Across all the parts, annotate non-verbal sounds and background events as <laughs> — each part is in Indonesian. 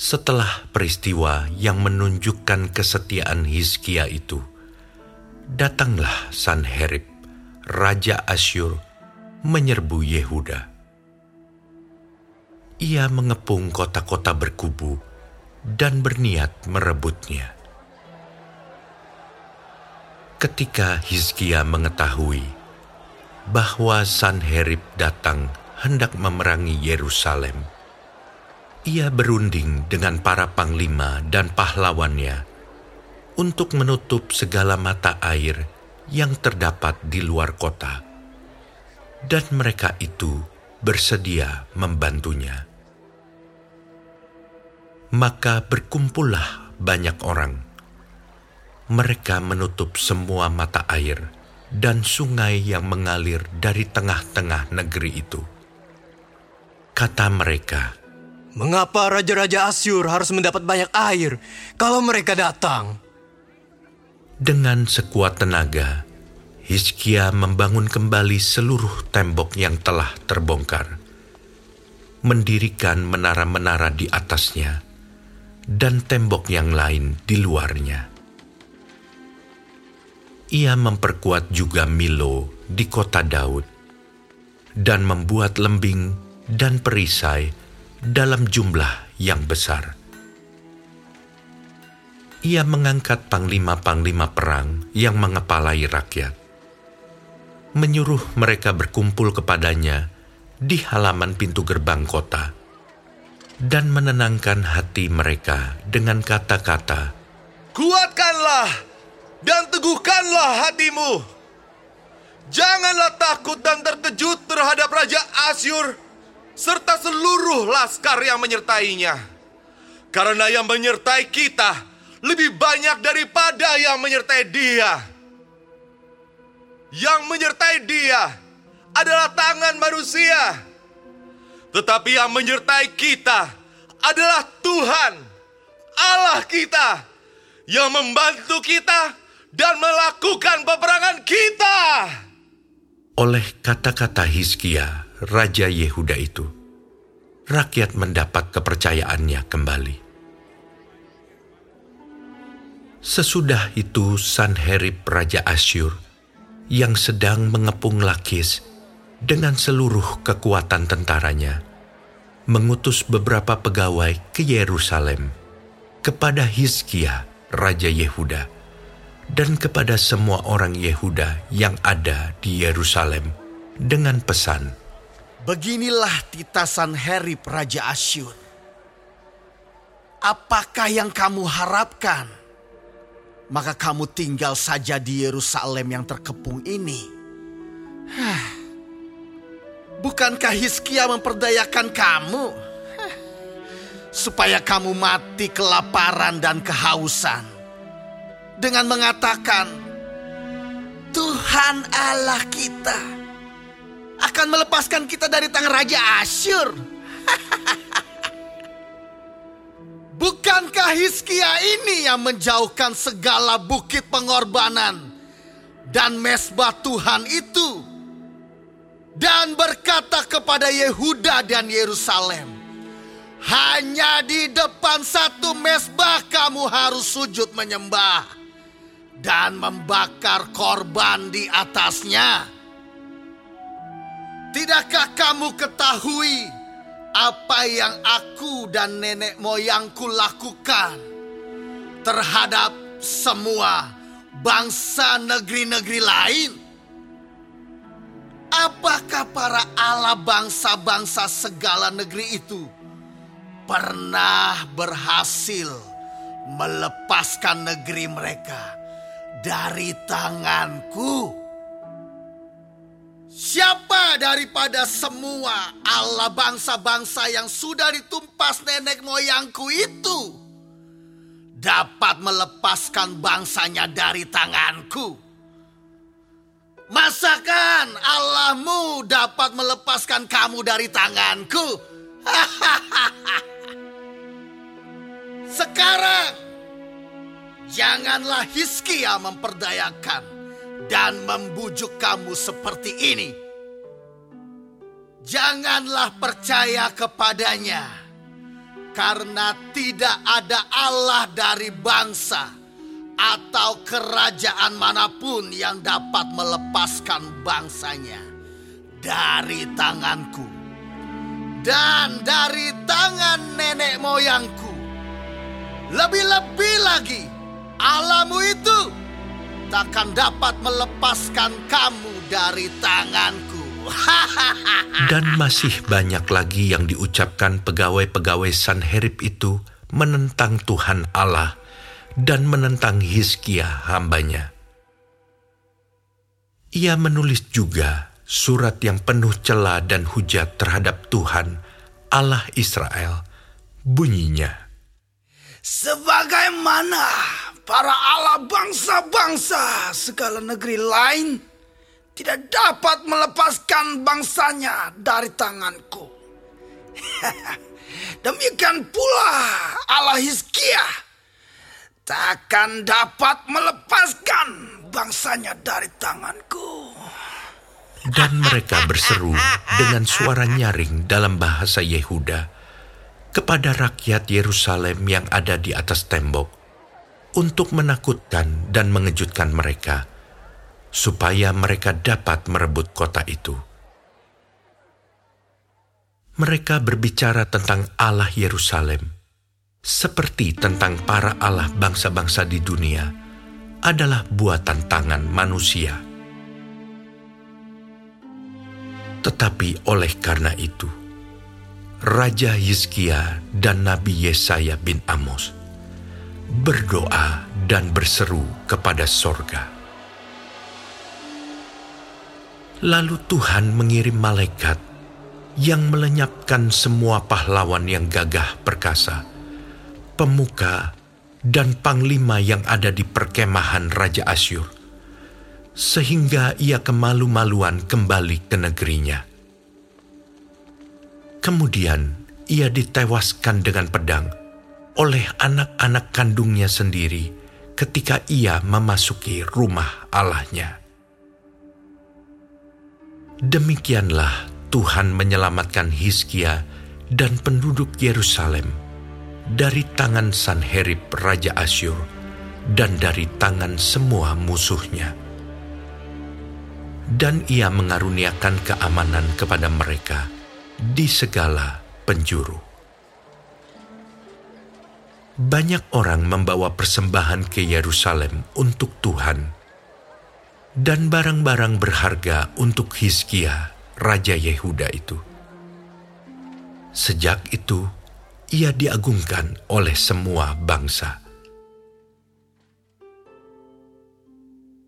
Setelah peristiwa yang menunjukkan kesetiaan Hizkia itu, datanglah Sanherib, Raja Asyur, menyerbu Yehuda. Ia mengepung kota-kota berkubu dan berniat merebutnya. Ketika Hizkia mengetahui bahwa Sanherib datang hendak memerangi Yerusalem, ia berunding dengan para panglima dan pahlawannya untuk menutup segala mata air yang terdapat di luar kota, dan mereka itu bersedia membantunya. Maka berkumpullah banyak orang. Mereka menutup semua mata air dan sungai yang mengalir dari tengah-tengah negeri itu. Kata mereka, Mengapa raja-raja Asyur harus mendapat banyak air kalau mereka datang? Dengan sekuat tenaga, Hizkia membangun kembali seluruh tembok yang telah terbongkar, mendirikan menara-menara di atasnya, dan tembok yang lain di luarnya. Ia memperkuat juga Milo di kota Daud, dan membuat lembing dan perisai dalam jumlah yang besar. Ia mengangkat panglima-panglima perang yang mengepalai rakyat, menyuruh mereka berkumpul kepadanya di halaman pintu gerbang kota, dan menenangkan hati mereka dengan kata-kata, Kuatkanlah dan teguhkanlah hatimu. Janganlah takut dan terkejut terhadap Raja Asyur serta seluruh laskar yang menyertainya. Karena yang menyertai kita lebih banyak daripada yang menyertai dia. Yang menyertai dia adalah tangan manusia. Tetapi yang menyertai kita adalah Tuhan, Allah kita, yang membantu kita dan melakukan peperangan kita. Oleh kata-kata Hizkia, Raja Yehuda itu, rakyat mendapat kepercayaannya kembali. Sesudah itu Sanherib Raja Asyur yang sedang mengepung Lakis dengan seluruh kekuatan tentaranya, mengutus beberapa pegawai ke Yerusalem kepada Hizkia Raja Yehuda dan kepada semua orang Yehuda yang ada di Yerusalem dengan pesan, Beginilah titasan Herib Raja Asyur. Apakah yang kamu harapkan? Maka kamu tinggal saja di Yerusalem yang terkepung ini. Hah. Bukankah Hizkia memperdayakan kamu? Supaya kamu mati kelaparan dan kehausan. Dengan mengatakan, Tuhan Allah kita akan melepaskan kita dari tangan Raja Asyur. <laughs> Bukankah Hizkia ini yang menjauhkan segala bukit pengorbanan dan mesbah Tuhan itu? Dan berkata kepada Yehuda dan Yerusalem, hanya di depan satu mesbah kamu harus sujud menyembah dan membakar korban di atasnya. Tidakkah kamu ketahui apa yang aku dan nenek moyangku lakukan terhadap semua bangsa negeri-negeri lain? Apakah para Allah bangsa-bangsa segala negeri itu pernah berhasil melepaskan negeri mereka dari tanganku? Siapa daripada semua Allah bangsa-bangsa yang sudah ditumpas nenek moyangku itu dapat melepaskan bangsanya dari tanganku? Masakan Allahmu dapat melepaskan kamu dari tanganku? <laughs> Sekarang janganlah Hizkia memperdayakan dan membujuk kamu seperti ini. Janganlah percaya kepadanya, Karena tidak ada Allah dari bangsa atau kerajaan mana pun yang dapat melepaskan bangsanya dari tanganku dan dari tangan nenek moyangku. Lebih-lebih lagi, Allahmu itu takkan dapat melepaskan kamu dari tanganku. <laughs> Dan masih banyak lagi yang diucapkan pegawai-pegawai Sanherib itu menentang Tuhan Allah dan menentang Hizkia hambanya. Ia menulis juga surat yang penuh cela dan hujat terhadap Tuhan Allah Israel. Bunyinya, Sebagaimana para Allah bangsa-bangsa segala negeri lain tidak dapat melepaskan bangsanya dari tanganku. <laughs> Demikian pula Allah Hizkia takkan dapat melepaskan bangsanya dari tanganku. dan mereka berseru dengan suara nyaring dalam bahasa Yehuda kepada rakyat Yerusalem yang ada di atas tembok untuk menakutkan dan mengejutkan mereka supaya mereka dapat merebut kota itu. Mereka berbicara tentang Allah Yerusalem seperti tentang para Allah bangsa-bangsa di dunia adalah buatan tangan manusia. Tetapi oleh karena itu, Raja Hizkia dan Nabi Yesaya bin Amos berdoa dan berseru kepada sorga. Lalu Tuhan mengirim malaikat yang melenyapkan semua pahlawan yang gagah perkasa, pemuka, dan panglima yang ada di perkemahan Raja Asyur sehingga ia kemalu-maluan kembali ke negerinya. Kemudian ia ditewaskan dengan pedang oleh anak-anak kandungnya sendiri ketika ia memasuki rumah Allahnya. Demikianlah Tuhan menyelamatkan Hizkia dan penduduk Yerusalem dari tangan Sanherib Raja Asyur dan dari tangan semua musuhnya dan ia mengaruniakan keamanan kepada mereka di segala penjuru. Banyak orang membawa persembahan ke Yerusalem untuk Tuhan dan barang-barang berharga untuk Hizkia, Raja Yehuda itu. Sejak itu, ia diagungkan oleh semua bangsa.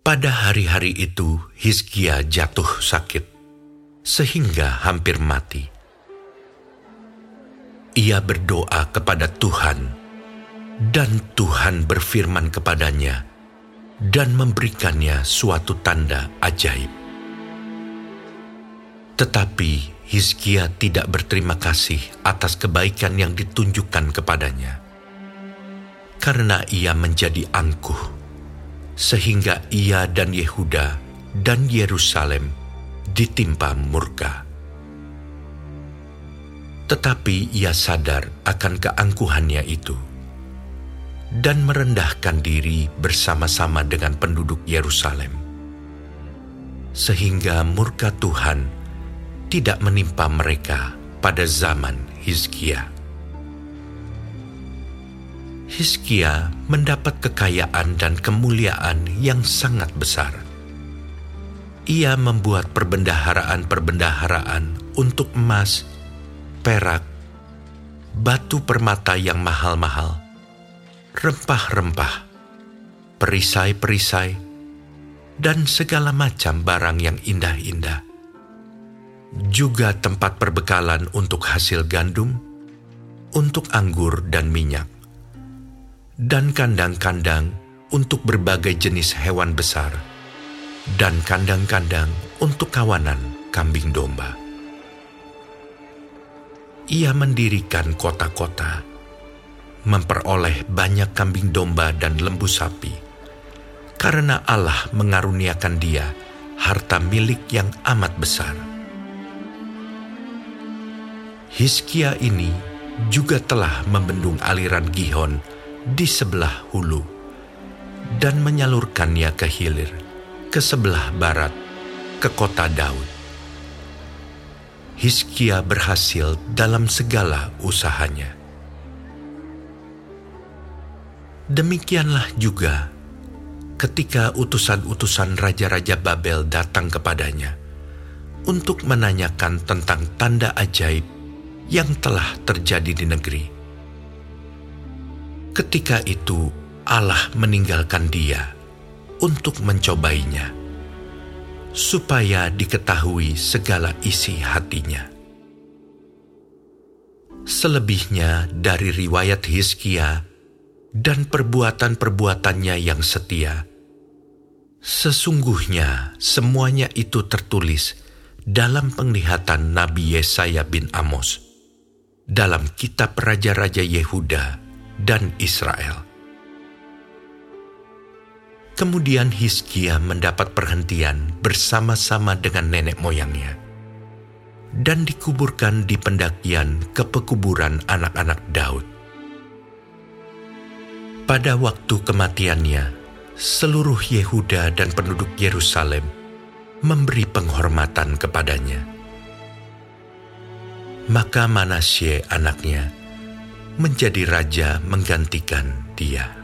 Pada hari-hari itu, Hizkia jatuh sakit, sehingga hampir mati. Ia berdoa kepada Tuhan, dan Tuhan berfirman kepadanya dan memberikannya suatu tanda ajaib. Tetapi Hizkia tidak berterima kasih atas kebaikan yang ditunjukkan kepadanya, karena ia menjadi angkuh sehingga ia dan Yehuda dan Yerusalem ditimpa murka. Tetapi ia sadar akan keangkuhannya itu dan merendahkan diri bersama-sama dengan penduduk Yerusalem, sehingga murka Tuhan tidak menimpa mereka pada zaman Hizkia. Hizkia mendapat kekayaan dan kemuliaan yang sangat besar. Ia membuat perbendaharaan-perbendaharaan untuk emas, perak, batu permata yang mahal-mahal, rempah-rempah, perisai-perisai, dan segala macam barang yang indah-indah. Juga tempat perbekalan untuk hasil gandum, untuk anggur dan minyak dan kandang-kandang untuk berbagai jenis hewan besar, dan kandang-kandang untuk kawanan kambing domba. Ia mendirikan kota-kota, memperoleh banyak kambing domba dan lembu sapi, karena Allah mengaruniakan dia harta milik yang amat besar. Hizkia ini juga telah membendung aliran Gihon di sebelah hulu dan menyalurkannya ke hilir, ke sebelah barat, ke kota Daud. Hiskia berhasil dalam segala usahanya. Demikianlah juga ketika utusan-utusan raja-raja Babel datang kepadanya untuk menanyakan tentang tanda ajaib yang telah terjadi di negeri. Ketika itu, Allah meninggalkan dia untuk mencobainya, supaya diketahui segala isi hatinya. Selebihnya dari riwayat Hizkia dan perbuatan-perbuatannya yang setia, sesungguhnya semuanya itu tertulis dalam penglihatan Nabi Yesaya bin Amos dalam kitab Raja-Raja Yehuda dan Israel. Kemudian Hizkia mendapat perhentian bersama-sama dengan nenek moyangnya dan dikuburkan di pendakian ke pekuburan anak-anak Daud. Pada waktu kematiannya, seluruh Yehuda dan penduduk Yerusalem memberi penghormatan kepadanya. Maka Manasye anaknya menjadi raja menggantikan dia.